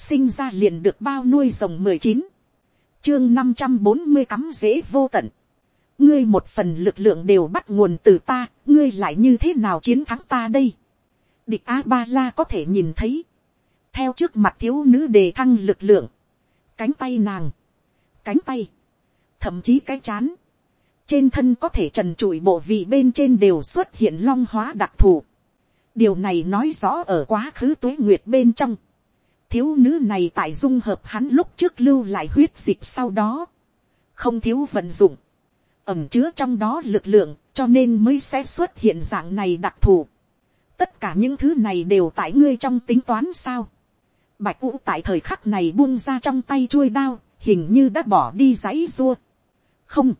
sinh ra liền được bao nuôi rồng mười chín, chương năm trăm bốn mươi cắm dễ vô tận, ngươi một phần lực lượng đều bắt nguồn từ ta, ngươi lại như thế nào chiến thắng ta đây. địch a ba la có thể nhìn thấy, theo trước mặt thiếu nữ đề thăng lực lượng, cánh tay nàng, cánh tay, thậm chí cái chán, trên thân có thể trần trụi bộ vị bên trên đều xuất hiện long hóa đặc thù. điều này nói rõ ở quá khứ tuế nguyệt bên trong, thiếu nữ này tại dung hợp hắn lúc trước lưu lại huyết dịch sau đó, không thiếu vận dụng, ẩm chứa trong đó lực lượng, cho nên mới sẽ xuất hiện dạng này đặc thù. tất cả những thứ này đều tại ngươi trong tính toán sao. bạch vũ tại thời khắc này buông ra trong tay chuôi đao, hình như đã bỏ đi giấy rua. không,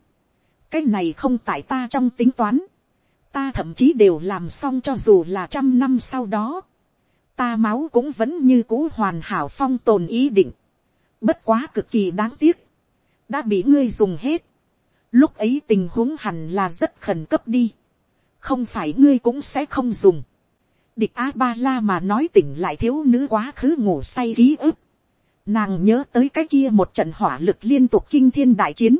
cái này không tại ta trong tính toán. ta thậm chí đều làm xong cho dù là trăm năm sau đó ta máu cũng vẫn như cũ hoàn hảo phong tồn ý định. bất quá cực kỳ đáng tiếc. đã bị ngươi dùng hết lúc ấy tình huống hẳn là rất khẩn cấp đi, không phải ngươi cũng sẽ không dùng. địch a ba la mà nói tỉnh lại thiếu nữ quá khứ ngủ say ký ức. nàng nhớ tới cái kia một trận hỏa lực liên tục kinh thiên đại chiến.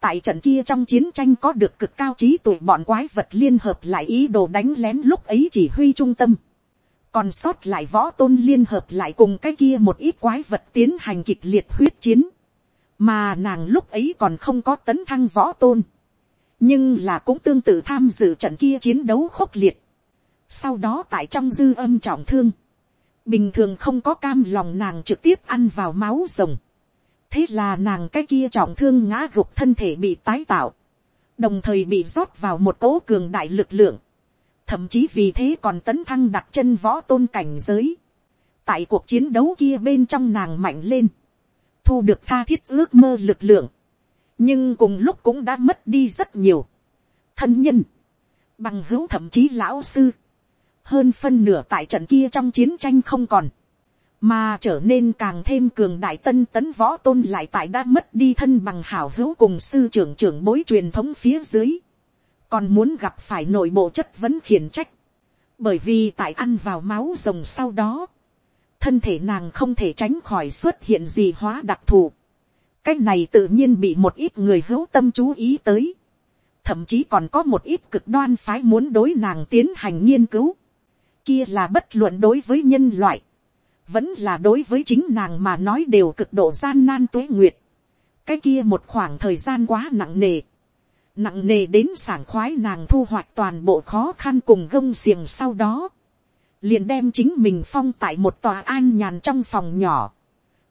tại trận kia trong chiến tranh có được cực cao trí tuổi bọn quái vật liên hợp lại ý đồ đánh lén lúc ấy chỉ huy trung tâm còn sót lại võ tôn liên hợp lại cùng cái kia một ít quái vật tiến hành kịch liệt huyết chiến. Mà nàng lúc ấy còn không có tấn thăng võ tôn, nhưng là cũng tương tự tham dự trận kia chiến đấu khốc liệt. sau đó tại trong dư âm trọng thương, bình thường không có cam lòng nàng trực tiếp ăn vào máu rồng. thế là nàng cái kia trọng thương ngã gục thân thể bị tái tạo, đồng thời bị rót vào một cỗ cường đại lực lượng, thậm chí vì thế còn tấn thăng đặt chân võ tôn cảnh giới. tại cuộc chiến đấu kia bên trong nàng mạnh lên, thu được tha thiết ước mơ lực lượng, nhưng cùng lúc cũng đã mất đi rất nhiều. thân nhân, bằng hữu thậm chí lão sư, hơn phân nửa tại trận kia trong chiến tranh không còn, mà trở nên càng thêm cường đại tân tấn võ tôn lại tại đã mất đi thân bằng hảo hữu cùng sư trưởng trưởng bối truyền thống phía dưới, còn muốn gặp phải nội bộ chất vấn khiển trách, bởi vì tại ăn vào máu rồng sau đó, thân thể nàng không thể tránh khỏi xuất hiện gì hóa đặc thù. cái này tự nhiên bị một ít người hữu tâm chú ý tới. thậm chí còn có một ít cực đoan phái muốn đối nàng tiến hành nghiên cứu. kia là bất luận đối với nhân loại. vẫn là đối với chính nàng mà nói đều cực độ gian nan tuế nguyệt. cái kia một khoảng thời gian quá nặng nề nặng nề đến sảng khoái nàng thu hoạch toàn bộ khó khăn cùng gông xiềng sau đó liền đem chính mình phong tại một tòa an nhàn trong phòng nhỏ,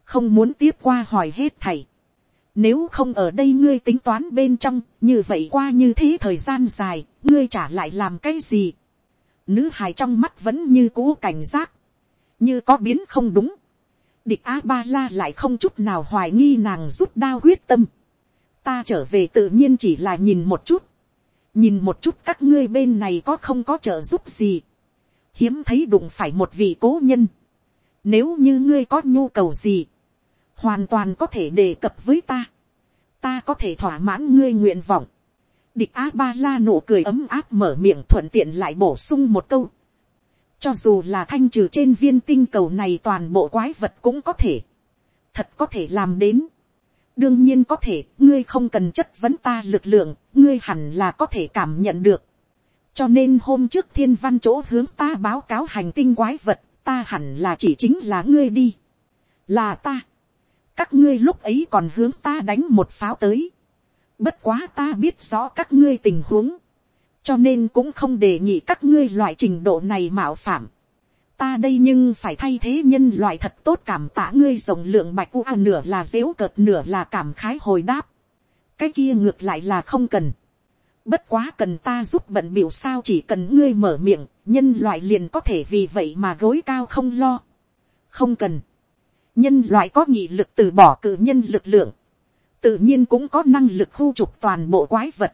không muốn tiếp qua hỏi hết thầy. Nếu không ở đây ngươi tính toán bên trong, như vậy qua như thế thời gian dài, ngươi trả lại làm cái gì? Nữ hài trong mắt vẫn như cũ cảnh giác, như có biến không đúng. Địch A-ba-la lại không chút nào hoài nghi nàng rút đao quyết tâm. Ta trở về tự nhiên chỉ là nhìn một chút. Nhìn một chút các ngươi bên này có không có trợ giúp gì hiếm thấy đụng phải một vị cố nhân. Nếu như ngươi có nhu cầu gì, hoàn toàn có thể đề cập với ta. Ta có thể thỏa mãn ngươi nguyện vọng. Địch A-ba-la nụ cười ấm áp mở miệng thuận tiện lại bổ sung một câu. Cho dù là thanh trừ trên viên tinh cầu này toàn bộ quái vật cũng có thể. Thật có thể làm đến. Đương nhiên có thể, ngươi không cần chất vấn ta lực lượng, ngươi hẳn là có thể cảm nhận được cho nên hôm trước thiên văn chỗ hướng ta báo cáo hành tinh quái vật, ta hẳn là chỉ chính là ngươi đi. là ta. các ngươi lúc ấy còn hướng ta đánh một pháo tới. bất quá ta biết rõ các ngươi tình huống. cho nên cũng không đề nghị các ngươi loại trình độ này mạo phạm ta đây nhưng phải thay thế nhân loại thật tốt cảm tạ ngươi rộng lượng bạch u nửa là dếu cợt nửa là cảm khái hồi đáp. cái kia ngược lại là không cần Bất quá cần ta giúp bận biểu sao chỉ cần ngươi mở miệng, nhân loại liền có thể vì vậy mà gối cao không lo. Không cần. Nhân loại có nghị lực từ bỏ cự nhân lực lượng. Tự nhiên cũng có năng lực khu trục toàn bộ quái vật.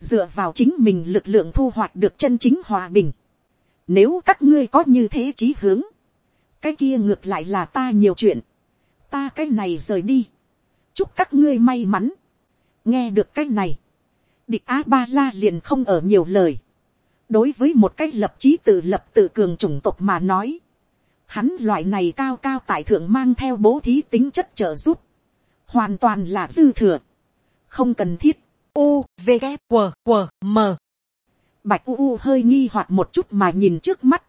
Dựa vào chính mình lực lượng thu hoạch được chân chính hòa bình. Nếu các ngươi có như thế chí hướng. Cái kia ngược lại là ta nhiều chuyện. Ta cái này rời đi. Chúc các ngươi may mắn. Nghe được cái này địch a ba la liền không ở nhiều lời. đối với một cách lập trí tự lập tự cường chủng tộc mà nói, Hắn loại này cao cao tại thượng mang theo bố thí tính chất trợ giúp. Hoàn toàn là dư thừa. Không cần thiết. U, V, K, W, W, M. Bạch U U hơi nghi hoặc một chút mà nhìn trước mắt.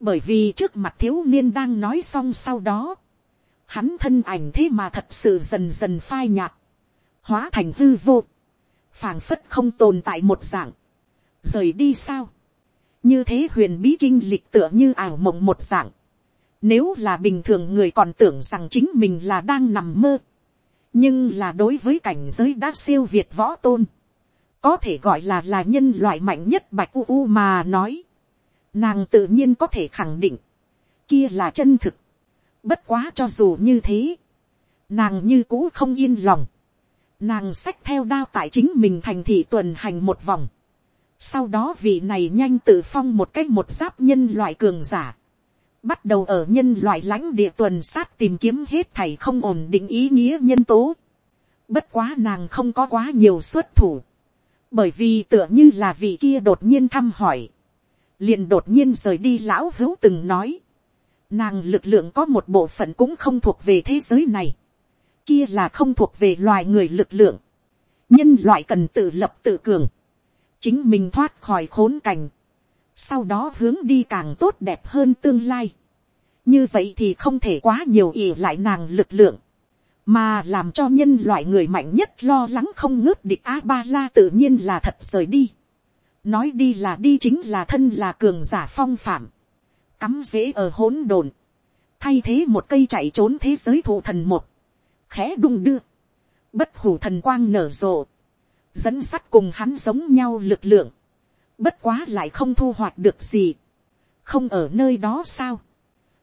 Bởi vì trước mặt thiếu niên đang nói xong sau đó. Hắn thân ảnh thế mà thật sự dần dần phai nhạt. Hóa thành hư vô. phảng phất không tồn tại một dạng. Rời đi sao? Như thế huyền bí kinh lịch tựa như ảo mộng một dạng. Nếu là bình thường người còn tưởng rằng chính mình là đang nằm mơ. Nhưng là đối với cảnh giới đã siêu việt võ tôn. Có thể gọi là là nhân loại mạnh nhất bạch u u mà nói. Nàng tự nhiên có thể khẳng định. Kia là chân thực. Bất quá cho dù như thế. Nàng như cũ không yên lòng. Nàng xách theo đao tại chính mình thành thị tuần hành một vòng. Sau đó vị này nhanh tự phong một cách một giáp nhân loại cường giả bắt đầu ở nhân loại lãnh địa tuần sát tìm kiếm hết thảy không ổn định ý nghĩa nhân tố. Bất quá nàng không có quá nhiều xuất thủ. Bởi vì tựa như là vị kia đột nhiên thăm hỏi. Liền đột nhiên rời đi lão hữu từng nói. Nàng lực lượng có một bộ phận cũng không thuộc về thế giới này. Kia là không thuộc về loài người lực lượng. Nhân loại cần tự lập tự cường. Chính mình thoát khỏi khốn cảnh sau đó hướng đi càng tốt đẹp hơn tương lai. như vậy thì không thể quá nhiều ỉ lại nàng lực lượng, mà làm cho nhân loại người mạnh nhất lo lắng không ngớt địch a ba la tự nhiên là thật rời đi. nói đi là đi chính là thân là cường giả phong phạm, cắm dễ ở hỗn độn, thay thế một cây chạy trốn thế giới thụ thần một, khẽ đung đưa, bất hủ thần quang nở rộ, dẫn sắt cùng hắn giống nhau lực lượng, bất quá lại không thu hoạch được gì, không ở nơi đó sao,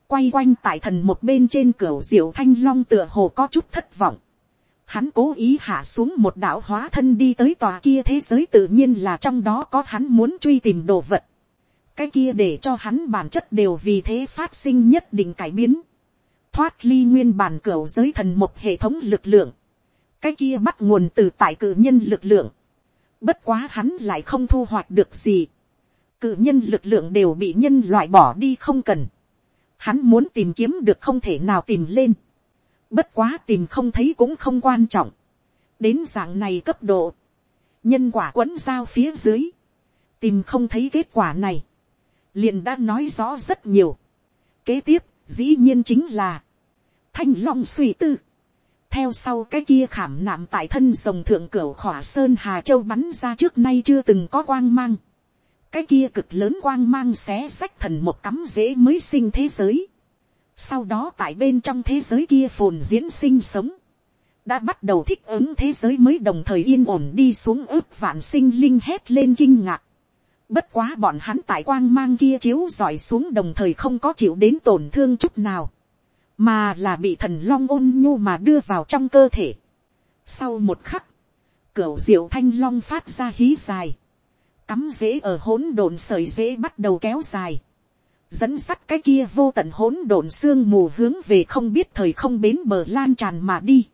quay quanh tại thần một bên trên cửa diệu thanh long tựa hồ có chút thất vọng, hắn cố ý hạ xuống một đạo hóa thân đi tới tòa kia thế giới tự nhiên là trong đó có hắn muốn truy tìm đồ vật, cái kia để cho hắn bản chất đều vì thế phát sinh nhất định cải biến, thoát ly nguyên bản cửa giới thần một hệ thống lực lượng, cái kia bắt nguồn từ tại cử nhân lực lượng, Bất quá hắn lại không thu hoạch được gì. cử nhân lực lượng đều bị nhân loại bỏ đi không cần. Hắn muốn tìm kiếm được không thể nào tìm lên. Bất quá tìm không thấy cũng không quan trọng. Đến dạng này cấp độ. Nhân quả quấn giao phía dưới. Tìm không thấy kết quả này. Liền đã nói rõ rất nhiều. Kế tiếp, dĩ nhiên chính là. Thanh long suy tư theo sau cái kia khảm nạm tại thân rồng thượng cửa khỏa sơn hà châu bắn ra trước nay chưa từng có quang mang cái kia cực lớn quang mang xé sách thần một cắm dễ mới sinh thế giới. sau đó tại bên trong thế giới kia phồn diễn sinh sống. đã bắt đầu thích ứng thế giới mới đồng thời yên ổn đi xuống ước vạn sinh linh hét lên kinh ngạc. bất quá bọn hắn tại quang mang kia chiếu giỏi xuống đồng thời không có chịu đến tổn thương chút nào mà là bị thần long ôn nhu mà đưa vào trong cơ thể. Sau một khắc, cửu diệu thanh long phát ra hí dài, cắm rễ ở hỗn độn sợi rễ bắt đầu kéo dài, dẫn sắt cái kia vô tận hỗn độn sương mù hướng về không biết thời không bến bờ lan tràn mà đi.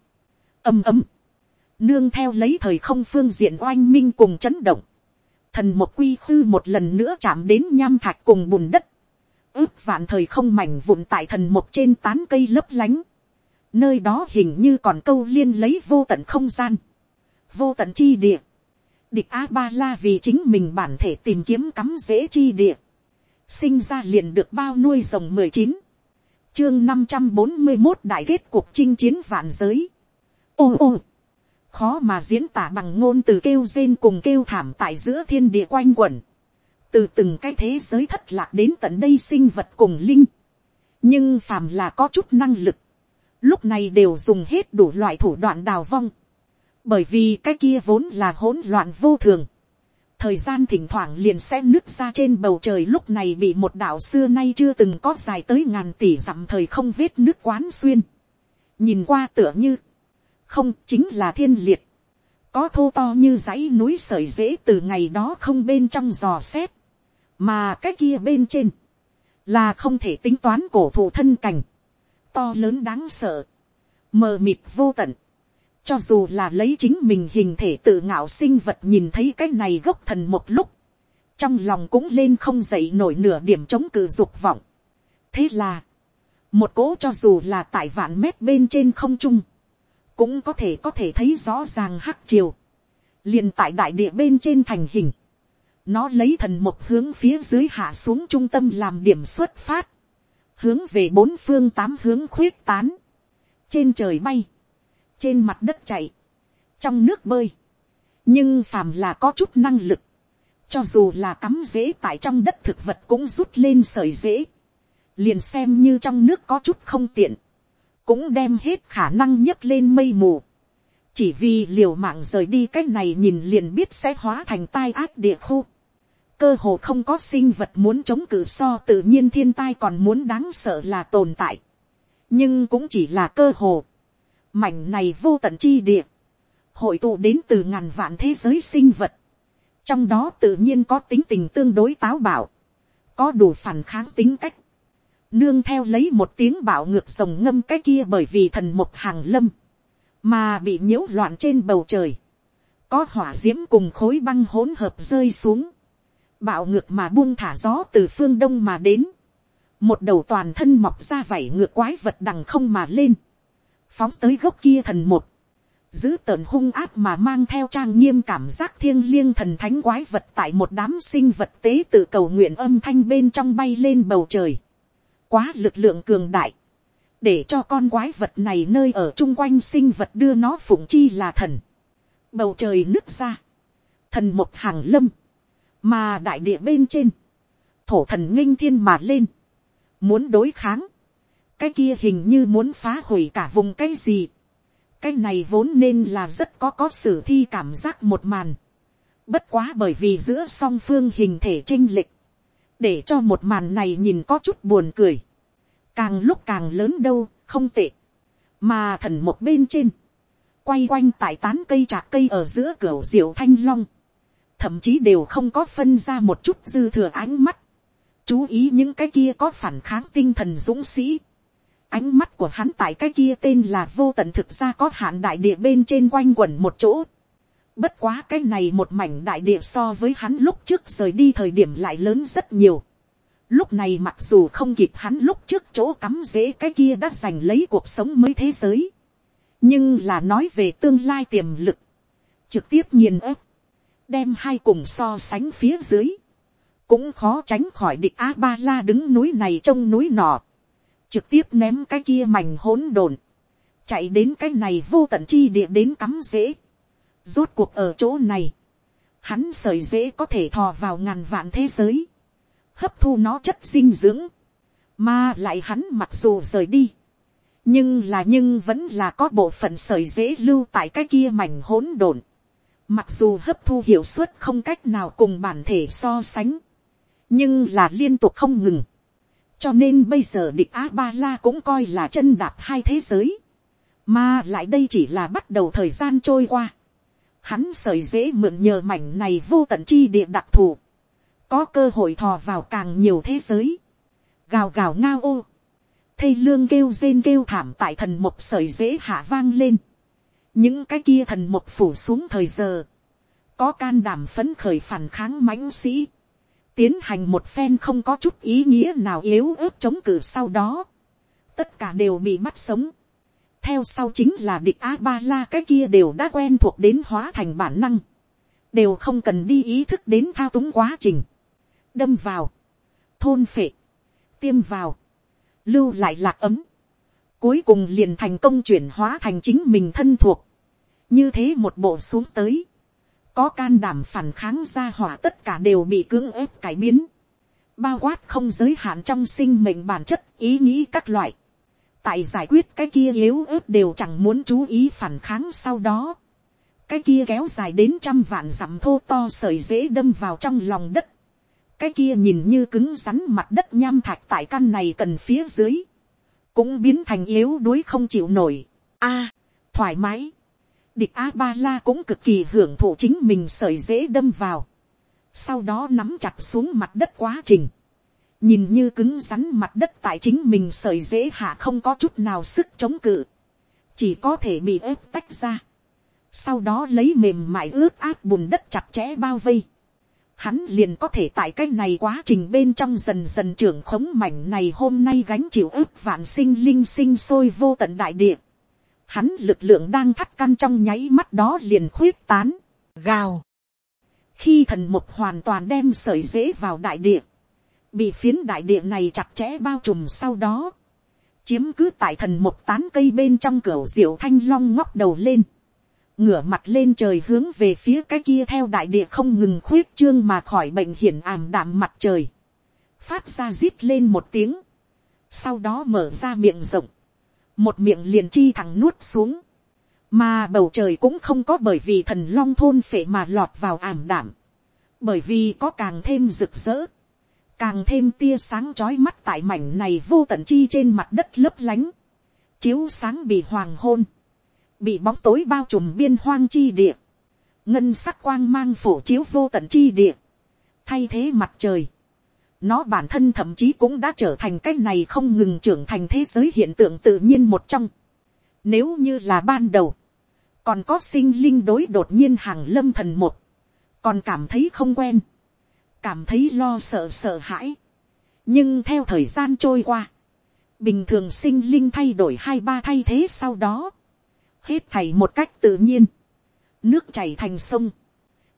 ầm ầm, nương theo lấy thời không phương diện oanh minh cùng chấn động, thần một quy khư một lần nữa chạm đến nham thạch cùng bùn đất, ước vạn thời không mảnh vụn tại thần một trên tán cây lấp lánh. Nơi đó hình như còn câu liên lấy vô tận không gian. Vô tận chi địa. Địch A-ba-la vì chính mình bản thể tìm kiếm cắm dễ chi địa. Sinh ra liền được bao nuôi rồng mười chín Chương năm trăm bốn mươi một đại kết cuộc chinh chiến vạn giới. Ô ô. Khó mà diễn tả bằng ngôn từ kêu rên cùng kêu thảm tại giữa thiên địa quanh quẩn từ từng cái thế giới thất lạc đến tận đây sinh vật cùng linh, nhưng phàm là có chút năng lực, lúc này đều dùng hết đủ loại thủ đoạn đào vong, bởi vì cái kia vốn là hỗn loạn vô thường, thời gian thỉnh thoảng liền sẽ nứt ra trên bầu trời lúc này bị một đạo xưa nay chưa từng có dài tới ngàn tỷ dặm thời không vết nước quán xuyên, nhìn qua tựa như, không chính là thiên liệt, có thô to như dãy núi sởi dễ từ ngày đó không bên trong giò xét, mà cái kia bên trên, là không thể tính toán cổ thụ thân cảnh, to lớn đáng sợ, mờ mịt vô tận, cho dù là lấy chính mình hình thể tự ngạo sinh vật nhìn thấy cái này gốc thần một lúc, trong lòng cũng lên không dậy nổi nửa điểm chống cự dục vọng. thế là, một cỗ cho dù là tại vạn mét bên trên không trung, cũng có thể có thể thấy rõ ràng hắc chiều, liền tại đại địa bên trên thành hình, nó lấy thần một hướng phía dưới hạ xuống trung tâm làm điểm xuất phát, hướng về bốn phương tám hướng khuyết tán, trên trời bay, trên mặt đất chạy, trong nước bơi, nhưng phàm là có chút năng lực, cho dù là cắm dễ tại trong đất thực vật cũng rút lên sởi dễ, liền xem như trong nước có chút không tiện, cũng đem hết khả năng nhấc lên mây mù, chỉ vì liều mạng rời đi cái này nhìn liền biết sẽ hóa thành tai ác địa khu, cơ hồ không có sinh vật muốn chống cự so tự nhiên thiên tai còn muốn đáng sợ là tồn tại, nhưng cũng chỉ là cơ hồ, mảnh này vô tận chi địa, hội tụ đến từ ngàn vạn thế giới sinh vật, trong đó tự nhiên có tính tình tương đối táo bạo, có đủ phản kháng tính cách, nương theo lấy một tiếng bạo ngược rồng ngâm cái kia bởi vì thần một hàng lâm, mà bị nhiễu loạn trên bầu trời, có hỏa d i ễ m cùng khối băng hỗn hợp rơi xuống, bạo ngược mà buông thả gió từ phương đông mà đến, một đầu toàn thân mọc ra vảy ngược quái vật đằng không mà lên, phóng tới gốc kia thần một, giữ tợn hung áp mà mang theo trang nghiêm cảm giác thiêng liêng thần thánh quái vật tại một đám sinh vật tế tự cầu nguyện âm thanh bên trong bay lên bầu trời. Quá lực lượng cường đại. Để cho con quái vật này nơi ở chung quanh sinh vật đưa nó phụng chi là thần. Bầu trời nứt ra. Thần một hàng lâm. Mà đại địa bên trên. Thổ thần nghênh thiên mà lên. Muốn đối kháng. Cái kia hình như muốn phá hủy cả vùng cái gì cái này vốn nên là rất có có sử thi cảm giác một màn. Bất quá bởi vì giữa song phương hình thể chinh lịch. Để cho một màn này nhìn có chút buồn cười. Càng lúc càng lớn đâu, không tệ. Mà thần một bên trên. Quay quanh tại tán cây trạc cây ở giữa cửa diệu thanh long. Thậm chí đều không có phân ra một chút dư thừa ánh mắt. Chú ý những cái kia có phản kháng tinh thần dũng sĩ Ánh mắt của hắn tại cái kia tên là vô tận thực ra có hạn đại địa bên trên quanh quẩn một chỗ. Bất quá cái này một mảnh đại địa so với hắn lúc trước rời đi thời điểm lại lớn rất nhiều. Lúc này mặc dù không kịp hắn lúc trước chỗ cắm rễ cái kia đã giành lấy cuộc sống mới thế giới. Nhưng là nói về tương lai tiềm lực. Trực tiếp nghiền ép. Đem hai cùng so sánh phía dưới. Cũng khó tránh khỏi địch A-ba-la đứng núi này trông núi nọ trực tiếp ném cái kia mảnh hỗn độn, chạy đến cái này vô tận chi địa đến cắm dễ. Rốt cuộc ở chỗ này, hắn sởi dễ có thể thò vào ngàn vạn thế giới, hấp thu nó chất dinh dưỡng, mà lại hắn mặc dù rời đi, nhưng là nhưng vẫn là có bộ phận sởi dễ lưu tại cái kia mảnh hỗn độn. Mặc dù hấp thu hiệu suất không cách nào cùng bản thể so sánh, nhưng là liên tục không ngừng cho nên bây giờ địch a ba la cũng coi là chân đạp hai thế giới, mà lại đây chỉ là bắt đầu thời gian trôi qua. Hắn sởi dễ mượn nhờ mảnh này vô tận chi địa đặc thù, có cơ hội thò vào càng nhiều thế giới, gào gào ngao ô, thây lương kêu rên kêu thảm tại thần một sởi dễ hạ vang lên, những cái kia thần một phủ xuống thời giờ, có can đảm phấn khởi phản kháng mãnh sĩ, tiến hành một phen không có chút ý nghĩa nào yếu ớt chống cự sau đó, tất cả đều bị bắt sống. theo sau chính là địch a ba la cái kia đều đã quen thuộc đến hóa thành bản năng, đều không cần đi ý thức đến thao túng quá trình, đâm vào, thôn phệ, tiêm vào, lưu lại lạc ấm, cuối cùng liền thành công chuyển hóa thành chính mình thân thuộc, như thế một bộ xuống tới, có can đảm phản kháng ra hỏa tất cả đều bị cưỡng ép cải biến, bao quát không giới hạn trong sinh mệnh bản chất ý nghĩ các loại, tại giải quyết cái kia yếu ớt đều chẳng muốn chú ý phản kháng sau đó, cái kia kéo dài đến trăm vạn dặm thô to sởi dễ đâm vào trong lòng đất, cái kia nhìn như cứng rắn mặt đất nham thạch tại căn này cần phía dưới, cũng biến thành yếu đuối không chịu nổi. a, thoải mái, địch a ba la cũng cực kỳ hưởng thụ chính mình sợi dễ đâm vào, sau đó nắm chặt xuống mặt đất quá trình, nhìn như cứng rắn mặt đất tại chính mình sợi dễ hạ không có chút nào sức chống cự, chỉ có thể bị ép tách ra, sau đó lấy mềm mại ướt át bùn đất chặt chẽ bao vây, hắn liền có thể tại cái này quá trình bên trong dần dần trưởng khống mảnh này hôm nay gánh chịu ức vạn sinh linh sinh sôi vô tận đại địa. Hắn lực lượng đang thắt căn trong nháy mắt đó liền khuyết tán, gào. Khi thần mục hoàn toàn đem sợi dễ vào đại địa, bị phiến đại địa này chặt chẽ bao trùm sau đó, chiếm cứ tại thần mục tán cây bên trong cửa diệu thanh long ngóc đầu lên. Ngửa mặt lên trời hướng về phía cái kia theo đại địa không ngừng khuyết trương mà khỏi bệnh hiển ảm đạm mặt trời, phát ra rít lên một tiếng, sau đó mở ra miệng rộng, một miệng liền chi thẳng nuốt xuống, mà bầu trời cũng không có bởi vì thần long thôn phệ mà lọt vào ảm đạm, bởi vì có càng thêm rực rỡ, càng thêm tia sáng trói mắt tại mảnh này vô tận chi trên mặt đất lấp lánh, chiếu sáng bị hoàng hôn, bị bóng tối bao trùm biên hoang chi địa, ngân sắc quang mang phổ chiếu vô tận chi địa, thay thế mặt trời, nó bản thân thậm chí cũng đã trở thành cái này không ngừng trưởng thành thế giới hiện tượng tự nhiên một trong. Nếu như là ban đầu, còn có sinh linh đối đột nhiên hàng lâm thần một, còn cảm thấy không quen, cảm thấy lo sợ sợ hãi. nhưng theo thời gian trôi qua, bình thường sinh linh thay đổi hai ba thay thế sau đó, hết thảy một cách tự nhiên, nước chảy thành sông,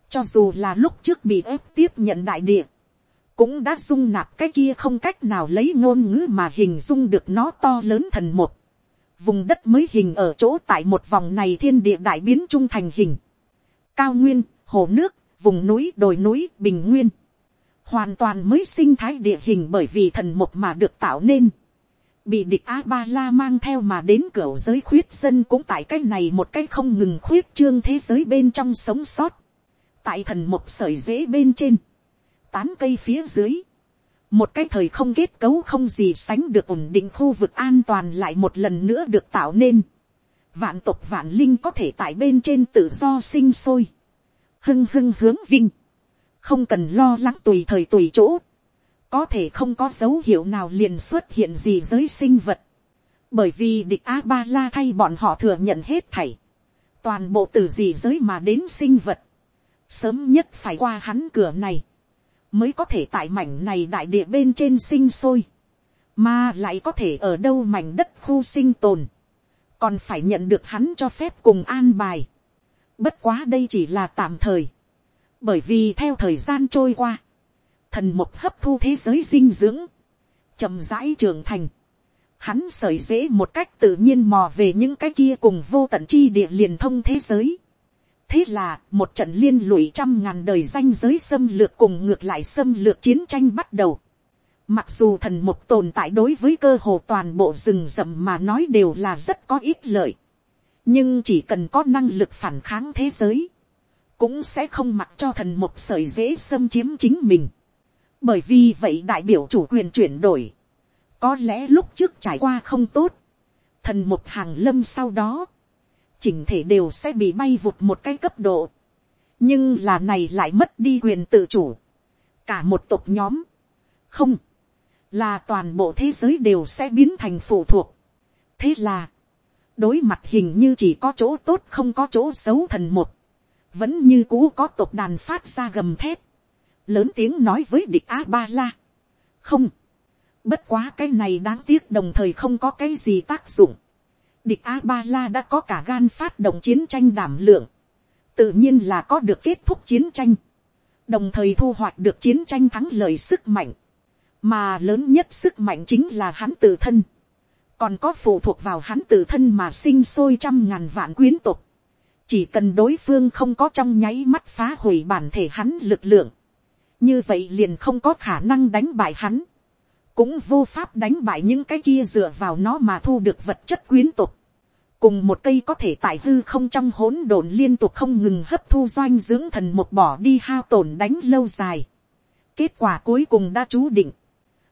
cho dù là lúc trước bị ép tiếp nhận đại địa, cũng đã dung nạp cái kia không cách nào lấy ngôn ngữ mà hình dung được nó to lớn thần một. Vùng đất mới hình ở chỗ tại một vòng này thiên địa đại biến trung thành hình. Cao nguyên, hồ nước, vùng núi, đồi núi, bình nguyên. Hoàn toàn mới sinh thái địa hình bởi vì thần một mà được tạo nên bị địch a ba la mang theo mà đến cửa giới khuyết dân cũng tại cái này một cái không ngừng khuyết trương thế giới bên trong sống sót. tại thần một sợi dễ bên trên, tán cây phía dưới, một cái thời không kết cấu không gì sánh được ổn định khu vực an toàn lại một lần nữa được tạo nên. vạn tộc vạn linh có thể tại bên trên tự do sinh sôi, hưng hưng hướng vinh, không cần lo lắng tùy thời tùy chỗ. Có thể không có dấu hiệu nào liền xuất hiện gì giới sinh vật, bởi vì địch a ba la thay bọn họ thừa nhận hết thảy, toàn bộ từ gì giới mà đến sinh vật, sớm nhất phải qua hắn cửa này, mới có thể tại mảnh này đại địa bên trên sinh sôi, mà lại có thể ở đâu mảnh đất khu sinh tồn, còn phải nhận được hắn cho phép cùng an bài. Bất quá đây chỉ là tạm thời, bởi vì theo thời gian trôi qua, thần một hấp thu thế giới dinh dưỡng, chậm rãi trưởng thành, hắn sởi dễ một cách tự nhiên mò về những cái kia cùng vô tận chi địa liền thông thế giới thế là một trận liên lụy trăm ngàn đời danh giới xâm lược cùng ngược lại xâm lược chiến tranh bắt đầu. Mặc dù thần một tồn tại đối với cơ hồ toàn bộ rừng rậm mà nói đều là rất có ít lợi. Nhưng chỉ cần có năng lực phản kháng thế giới. Cũng sẽ không mặc cho thần một sợi dễ xâm chiếm chính mình bởi vì vậy đại biểu chủ quyền chuyển đổi, có lẽ lúc trước trải qua không tốt, thần một hàng lâm sau đó, chỉnh thể đều sẽ bị bay vụt một cái cấp độ, nhưng là này lại mất đi quyền tự chủ, cả một tộc nhóm, không, là toàn bộ thế giới đều sẽ biến thành phụ thuộc. thế là, đối mặt hình như chỉ có chỗ tốt không có chỗ xấu thần một, vẫn như cũ có tộc đàn phát ra gầm thép, lớn tiếng nói với địch a ba la. không, bất quá cái này đáng tiếc đồng thời không có cái gì tác dụng địch a ba la đã có cả gan phát động chiến tranh đảm lượng, tự nhiên là có được kết thúc chiến tranh, đồng thời thu hoạch được chiến tranh thắng lợi sức mạnh, mà lớn nhất sức mạnh chính là hắn tự thân, còn có phụ thuộc vào hắn tự thân mà sinh sôi trăm ngàn vạn quyến tục, chỉ cần đối phương không có trong nháy mắt phá hủy bản thể hắn lực lượng, như vậy liền không có khả năng đánh bại hắn, cũng vô pháp đánh bại những cái kia dựa vào nó mà thu được vật chất quyến tục, cùng một cây có thể tại hư không trong hỗn độn liên tục không ngừng hấp thu doanh dưỡng thần một bỏ đi hao tổn đánh lâu dài. kết quả cuối cùng đã chú định,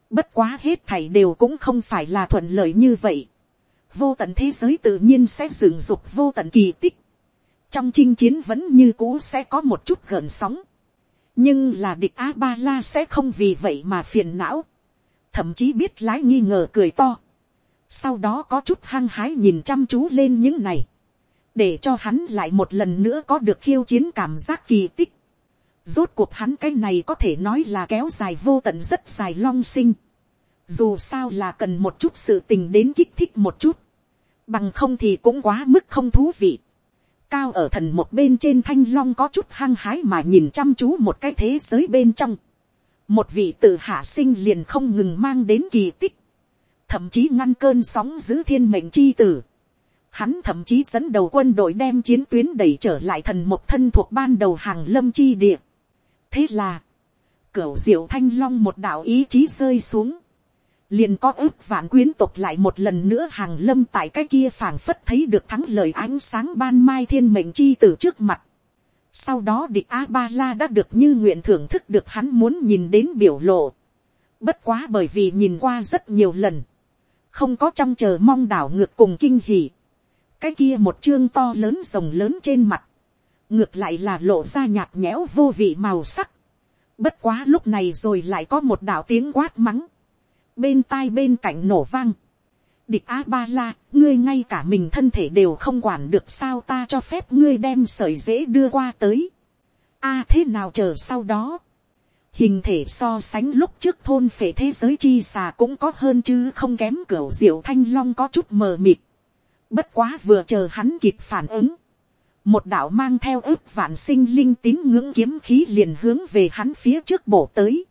bất quá hết thảy đều cũng không phải là thuận lợi như vậy. vô tận thế giới tự nhiên sẽ dựng dục vô tận kỳ tích. trong chinh chiến vẫn như cũ sẽ có một chút gợn sóng nhưng là địch a ba la sẽ không vì vậy mà phiền não, thậm chí biết lái nghi ngờ cười to, sau đó có chút hăng hái nhìn chăm chú lên những này, để cho hắn lại một lần nữa có được khiêu chiến cảm giác kỳ tích. Rốt cuộc hắn cái này có thể nói là kéo dài vô tận rất dài long sinh. Dù sao là cần một chút sự tình đến kích thích một chút. Bằng không thì cũng quá mức không thú vị. Cao ở thần một bên trên thanh long có chút hăng hái mà nhìn chăm chú một cái thế giới bên trong. Một vị tự hạ sinh liền không ngừng mang đến kỳ tích. Thậm chí ngăn cơn sóng giữ thiên mệnh chi tử. Hắn thậm chí dẫn đầu quân đội đem chiến tuyến đẩy trở lại thần một thân thuộc ban đầu hàng lâm chi địa. Thế là, cửu diệu thanh long một đạo ý chí rơi xuống liền có ước vạn quyến tộc lại một lần nữa hàng lâm tại cái kia phảng phất thấy được thắng lời ánh sáng ban mai thiên mệnh chi tử trước mặt. Sau đó địch A-ba-la đã được như nguyện thưởng thức được hắn muốn nhìn đến biểu lộ. Bất quá bởi vì nhìn qua rất nhiều lần. Không có trong chờ mong đảo ngược cùng kinh hỉ. Cái kia một chương to lớn rồng lớn trên mặt. Ngược lại là lộ ra nhạt nhẽo vô vị màu sắc. Bất quá lúc này rồi lại có một đạo tiếng quát mắng bên tai bên cạnh nổ vang. Địch a ba la, ngươi ngay cả mình thân thể đều không quản được sao ta cho phép ngươi đem sợi dễ đưa qua tới. a thế nào chờ sau đó. Hình thể so sánh lúc trước thôn phệ thế giới chi xà cũng có hơn chứ không kém cửa diệu thanh long có chút mờ mịt. Bất quá vừa chờ hắn kịp phản ứng. Một đạo mang theo ước vạn sinh linh tín ngưỡng kiếm khí liền hướng về hắn phía trước bổ tới